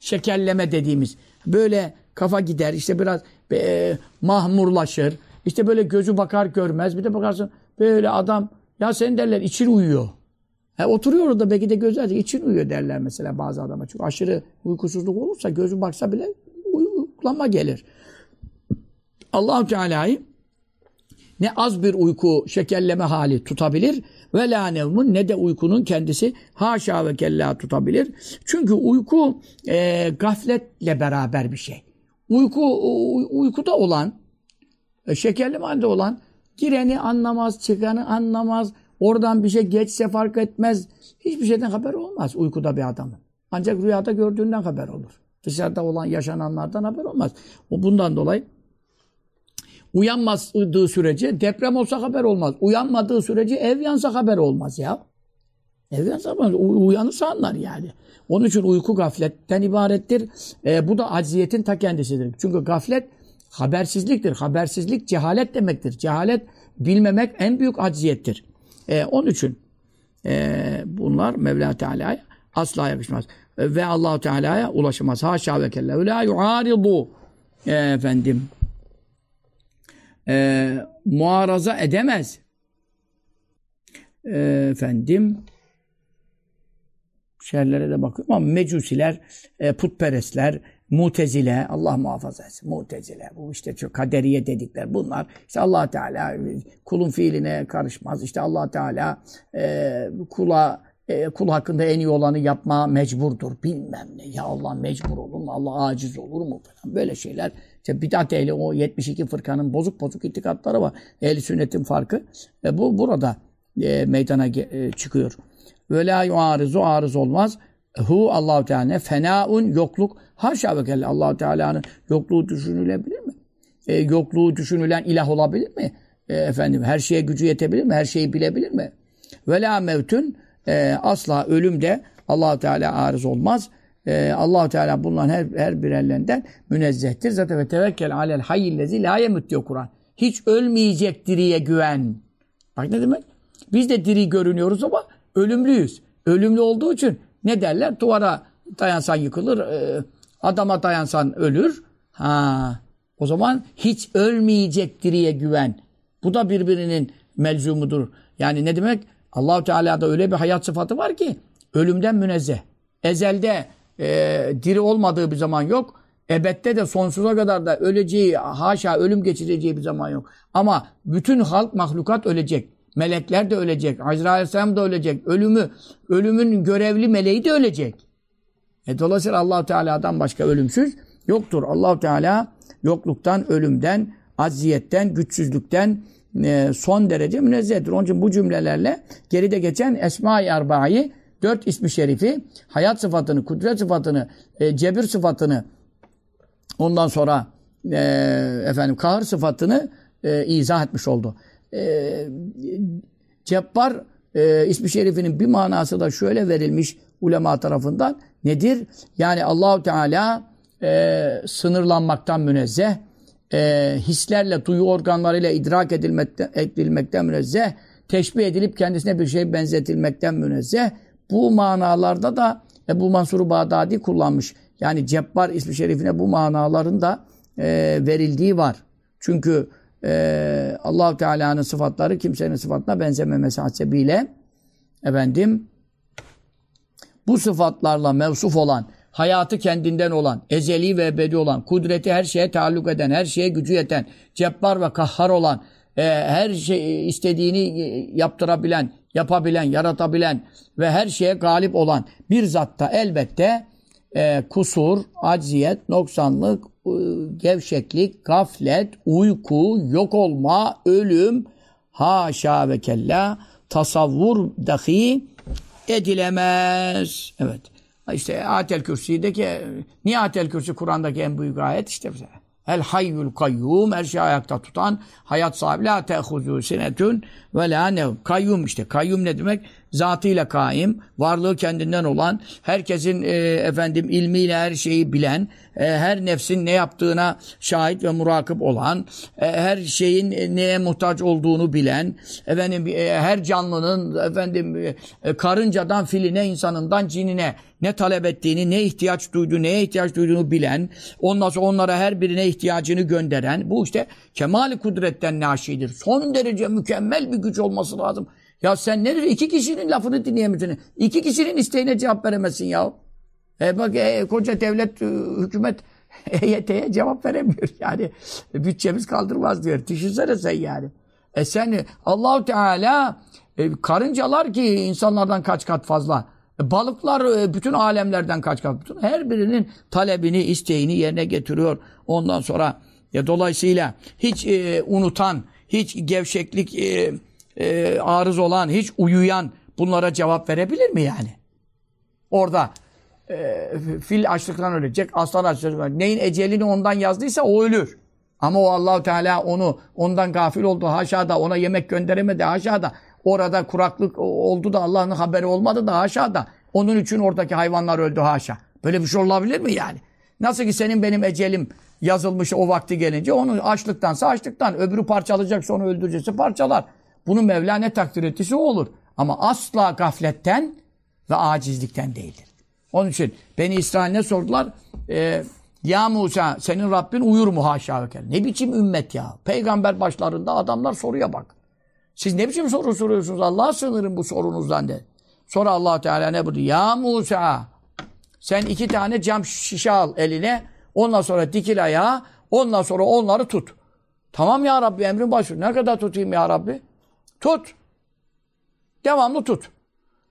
Şekerleme dediğimiz. Böyle kafa gider işte biraz e, mahmurlaşır. İşte böyle gözü bakar görmez. Bir de bakarsın böyle adam ya sen derler için uyuyor. He, oturuyor orada belki de gözler için uyuyor derler mesela bazı adama. Çünkü aşırı uykusuzluk olursa gözü baksa bile uyuklama gelir. allah Teala'yı ne az bir uyku şekerleme hali tutabilir ve la nevmun ne de uykunun kendisi haşa ve kella tutabilir. Çünkü uyku e, gafletle beraber bir şey. Uyku uykuda olan e, şekerleme halde olan gireni anlamaz, çıkanı anlamaz. Oradan bir şey geçse fark etmez. Hiçbir şeyden haber olmaz uykuda bir adamın. Ancak rüyada gördüğünden haber olur. Dışarıda olan yaşananlardan haber olmaz. O bundan dolayı uyanmadığı sürece deprem olsa haber olmaz. Uyanmadığı sürece ev yansa haber olmaz ya. Ev yansa haber olmaz. Uyanırsa anlar yani. Onun için uyku gafletten ibarettir. E, bu da acziyetin ta kendisidir. Çünkü gaflet habersizliktir. Habersizlik cehalet demektir. Cehalet bilmemek en büyük acziyettir. E, onun için e, bunlar Mevla Teala'ya asla yakışmaz ve Allahu Teala'ya ulaşamaz. Haşa ve kella. La yuaridu efendim e, muaraza edemez. E, efendim şerlere de bakıyorum ama mecusiler, e, putperestler, mutezile, Allah muhafaza etsin, mutezile, bu işte çok kaderiye dedikler bunlar. İşte allah Teala kulun fiiline karışmaz. İşte allah Teala e, kula e, kul hakkında en iyi olanı yapma mecburdur. Bilmem ne. Ya Allah mecbur olur mu? Allah aciz olur mu? Falan. Böyle şeyler. İşte bidat ehli o 72 fırkanın bozuk bozuk itikatları var. Ehli sünnetin farkı. E, bu burada e, meydana e, çıkıyor. Ve la yuarizu arız olmaz. hu Allahu Teala fenaun yokluk haşa ve kelle Allahu Teala'nın yokluğu düşünülebilir mi? E, yokluğu düşünülen ilah olabilir mi? E, efendim her şeye gücü yetebilir mi? Her şeyi bilebilir mi? Ve la mevtün e, asla ölüm de Allahu Teala arız olmaz. E, Allahu Teala bunların her, her birerlerinden münezzehtir. Zaten ve tevekkel alel hayyillezi la yemut diyor Kur'an. Hiç ölmeyecek diriye güven. Bak ne demek? Biz de diri görünüyoruz ama ölümlüyüz. Ölümlü olduğu için ne derler? Duvara dayansan yıkılır, e, adama dayansan ölür. Ha, o zaman hiç ölmeyecek diriye güven. Bu da birbirinin melzumudur. Yani ne demek? Allahu Teala'da öyle bir hayat sıfatı var ki ölümden münezzeh. Ezelde e, diri olmadığı bir zaman yok. Ebette de sonsuza kadar da öleceği, haşa ölüm geçireceği bir zaman yok. Ama bütün halk, mahlukat ölecek. Melekler de ölecek. Azrail Aleyhisselam da ölecek. Ölümü, ölümün görevli meleği de ölecek. E dolayısıyla allah Teala'dan başka ölümsüz yoktur. allah Teala yokluktan, ölümden, aziyetten, güçsüzlükten e, son derece münezzehtir. Onun için bu cümlelerle geride geçen Esma-i Erba'yı, dört ismi şerifi, hayat sıfatını, kudret sıfatını, e, cebir sıfatını, ondan sonra e, efendim kahır sıfatını izah etmiş oldu. E, Cebbar ismi şerifinin bir manası da şöyle verilmiş ulema tarafından. Nedir? Yani Allahu Teala e, sınırlanmaktan münezzeh, e, hislerle, duyu organlarıyla idrak edilmekten, edilmekten münezzeh, teşbih edilip kendisine bir şey benzetilmekten münezzeh. Bu manalarda da Ebu Mansur Bağdadi kullanmış. Yani Cebbar ismi şerifine bu manaların da e, verildiği var. Çünkü e, allah Teala'nın sıfatları kimsenin sıfatına benzememesi hasebiyle efendim bu sıfatlarla mevsuf olan, hayatı kendinden olan, ezeli ve ebedi olan, kudreti her şeye taalluk eden, her şeye gücü yeten, cebbar ve kahhar olan, e, her şey istediğini yaptırabilen, yapabilen, yaratabilen ve her şeye galip olan bir zatta elbette e, kusur, acziyet, noksanlık, e, gevşeklik, gaflet, uyku, yok olma, ölüm, haşa ve kella, tasavvur dahi edilemez. Evet. İşte Atel Kürsi'deki, niye Atel Kürsi Kur'an'daki en büyük ayet? işte bize. El hayyul kayyum, her şeyi ayakta tutan, hayat sahibi, la tehuzu sinetün ve la nev. Kayyum işte, kayyum ne demek? Zatıyla kaim, varlığı kendinden olan, herkesin e, efendim ilmiyle her şeyi bilen, e, her nefsin ne yaptığına şahit ve murakip olan, e, her şeyin e, neye muhtaç olduğunu bilen, efendim e, her canlının efendim e, karıncadan filine, insanından cinine ne talep ettiğini, ne ihtiyaç duyduğunu, neye ihtiyaç duyduğunu bilen, ondan sonra onlara her birine ihtiyacını gönderen, bu işte kemali kudretten naşidir. Son derece mükemmel bir güç olması lazım. Ya sen ne diyorsun? İki kişinin lafını dinleyemezsin. İki kişinin isteğine cevap veremezsin ya. E bak e, koca devlet, e, hükümet EYT'ye cevap veremiyor. Yani bütçemiz kaldırmaz diyor. Düşünsene sen yani. E sen Allahu Teala e, karıncalar ki insanlardan kaç kat fazla. E, balıklar e, bütün alemlerden kaç kat. Bütün, her birinin talebini, isteğini yerine getiriyor. Ondan sonra ya dolayısıyla hiç e, unutan, hiç gevşeklik e, e, arız olan, hiç uyuyan bunlara cevap verebilir mi yani? Orada e, fil açlıktan ölecek, aslan açlıktan Neyin ecelini ondan yazdıysa o ölür. Ama o Allahu Teala onu ondan gafil oldu haşa ona yemek gönderemedi haşa Orada kuraklık oldu da Allah'ın haberi olmadı da haşa Onun için oradaki hayvanlar öldü haşa. Böyle bir şey olabilir mi yani? Nasıl ki senin benim ecelim yazılmış o vakti gelince onu açlıktansa açlıktan öbürü parçalayacaksa onu öldürecekse parçalar. Bunu Mevla ne takdir ettiyse o olur. Ama asla gafletten ve acizlikten değildir. Onun için Beni İsrail ne sordular? Ee, ya Musa senin Rabbin uyur mu haşa ve Ne biçim ümmet ya? Peygamber başlarında adamlar soruya bak. Siz ne biçim soru soruyorsunuz? Allah'a sığınırım bu sorunuzdan de. Sonra allah Teala ne buyurdu? Ya Musa sen iki tane cam şişe al eline. Ondan sonra dikil ayağa. Ondan sonra onları tut. Tamam ya Rabbi emrin başı. Ne kadar tutayım ya Rabbi? Tut. Devamlı tut.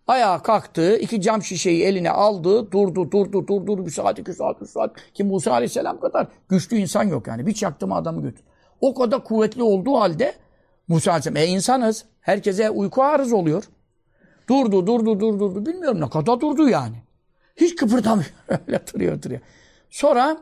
Ayağa kalktı, iki cam şişeyi eline aldı, durdu, durdu, durdu, bir saat, iki saat, üç saat. Ki Musa Aleyhisselam kadar güçlü insan yok yani. Bir çaktım adamı götür. O kadar kuvvetli olduğu halde Musa Aleyhisselam, e insanız, herkese uyku arız oluyor. Durdu, durdu, durdu, durdu. Bilmiyorum ne kadar durdu yani. Hiç kıpırdamıyor. Öyle duruyor duruyor. Sonra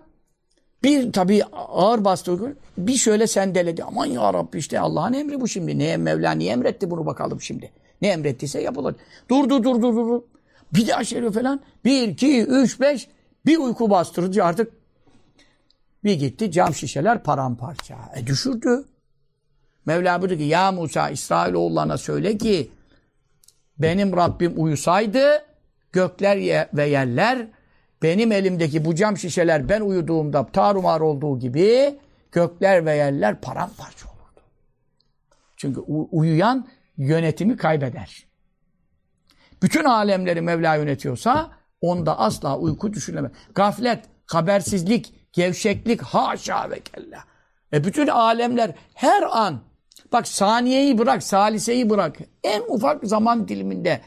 bir tabii ağır bastı. Bir şöyle sendeledi. Aman ya Rabbi işte Allah'ın emri bu şimdi. Ne Mevla niye emretti bunu bakalım şimdi. Ne emrettiyse yapılır. Durdu durdu durdu. Bir daha şöyle falan. Bir, iki, üç, beş. Bir uyku bastırıcı artık bir gitti cam şişeler paramparça. E düşürdü. Mevla buyurdu ki ya Musa İsrailoğullarına söyle ki benim Rabbim uyusaydı gökler ve yerler benim elimdeki bu cam şişeler ben uyuduğumda tarumar olduğu gibi gökler ve yerler paramparça olurdu. Çünkü uyuyan yönetimi kaybeder. Bütün alemleri Mevla yönetiyorsa onda asla uyku düşünemez. Gaflet, habersizlik, gevşeklik haşa ve kella. E bütün alemler her an bak saniyeyi bırak, saliseyi bırak. En ufak zaman diliminde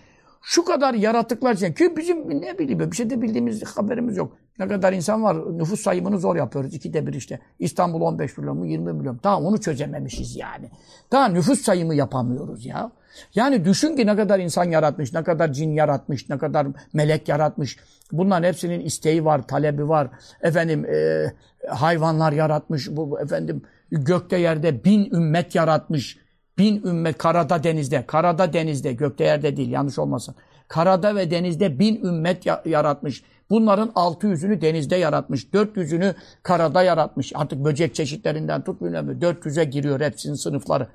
şu kadar yaratıklar için ki bizim ne bileyim bir şey de bildiğimiz haberimiz yok. Ne kadar insan var nüfus sayımını zor yapıyoruz. İkide bir işte. İstanbul 15 milyon mu 20 milyon. Daha onu çözememişiz yani. Daha nüfus sayımı yapamıyoruz ya. Yani düşün ki ne kadar insan yaratmış, ne kadar cin yaratmış, ne kadar melek yaratmış. Bunların hepsinin isteği var, talebi var. Efendim e, hayvanlar yaratmış. Bu efendim gökte yerde bin ümmet yaratmış. Bin ümmet karada denizde, karada denizde, gökte yerde değil yanlış olmasın. Karada ve denizde bin ümmet yaratmış. Bunların altı yüzünü denizde yaratmış. Dört yüzünü karada yaratmış. Artık böcek çeşitlerinden tut bilmem 400'e giriyor hepsinin sınıfları.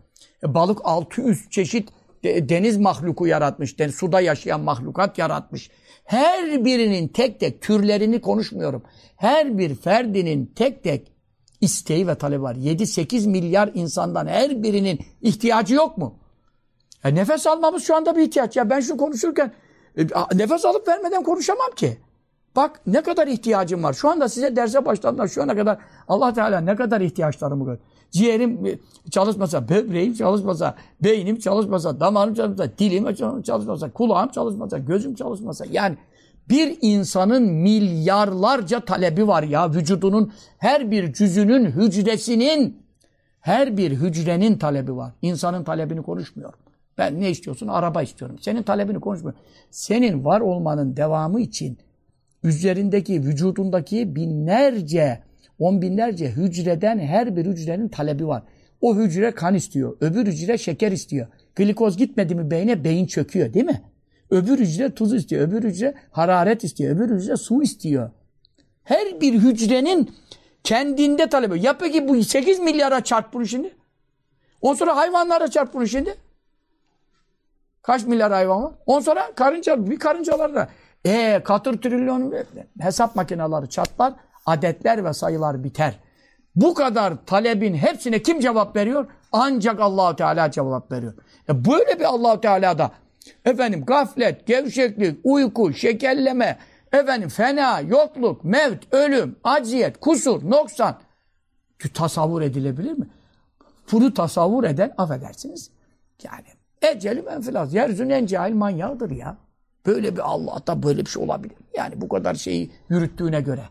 E, balık 600 çeşit deniz mahluku yaratmış. Deniz, suda yaşayan mahlukat yaratmış. Her birinin tek tek türlerini konuşmuyorum. Her bir ferdinin tek tek isteği ve talebi var. 7-8 milyar insandan her birinin ihtiyacı yok mu? E nefes almamız şu anda bir ihtiyaç. Ya ben şu konuşurken e, nefes alıp vermeden konuşamam ki. Bak ne kadar ihtiyacım var. Şu anda size derse başladığımda şu ana kadar Allah Teala ne kadar ihtiyaçlarımı gör. Ciğerim e, çalışmasa, böbreğim çalışmasa, beynim çalışmasa, damarım çalışmasa, dilim çalışmasa, kulağım çalışmasa, gözüm çalışmasa. Yani bir insanın milyarlarca talebi var ya vücudunun her bir cüzünün hücresinin her bir hücrenin talebi var. İnsanın talebini konuşmuyorum. Ben ne istiyorsun? Araba istiyorum. Senin talebini konuşmuyorum. Senin var olmanın devamı için üzerindeki, vücudundaki binlerce, on binlerce hücreden her bir hücrenin talebi var. O hücre kan istiyor, öbür hücre şeker istiyor. Glikoz gitmedi mi beyne beyin çöküyor değil mi? Öbür hücre tuz istiyor, öbür hücre hararet istiyor, öbür hücre su istiyor. Her bir hücrenin kendinde talebi. Ya peki bu 8 milyara çarp bunu şimdi? On sonra hayvanlara çarp bunu şimdi. Kaç milyar hayvan var? On sonra karınca, bir karıncalar da. E katır trilyon hesap makineleri çatlar, adetler ve sayılar biter. Bu kadar talebin hepsine kim cevap veriyor? Ancak Allahu Teala cevap veriyor. E böyle bir Allahu Teala da efendim gaflet, gevşeklik, uyku, şekerleme, efendim fena, yokluk, mevt, ölüm, aciyet, kusur, noksan tasavvur edilebilir mi? Bunu tasavvur eden affedersiniz. Yani eceli menfilaz. Yeryüzünün en cahil manyağıdır ya. Böyle bir Allah'ta böyle bir şey olabilir. Yani bu kadar şeyi yürüttüğüne göre.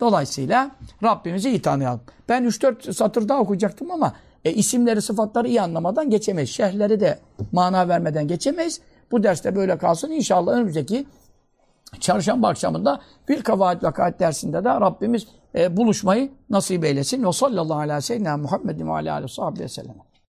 Dolayısıyla Rabbimizi iyi tanıyalım. Ben 3-4 satır daha okuyacaktım ama e, isimleri, sıfatları iyi anlamadan geçemeyiz. Şerhleri de mana vermeden geçemeyiz. Bu derste böyle kalsın. İnşallah önümüzdeki çarşamba akşamında bir kavaid vakayet dersinde de Rabbimiz e, buluşmayı nasip eylesin. Ve sallallahu aleyhi ve sellem Muhammedin ve aleyhi ve sellem.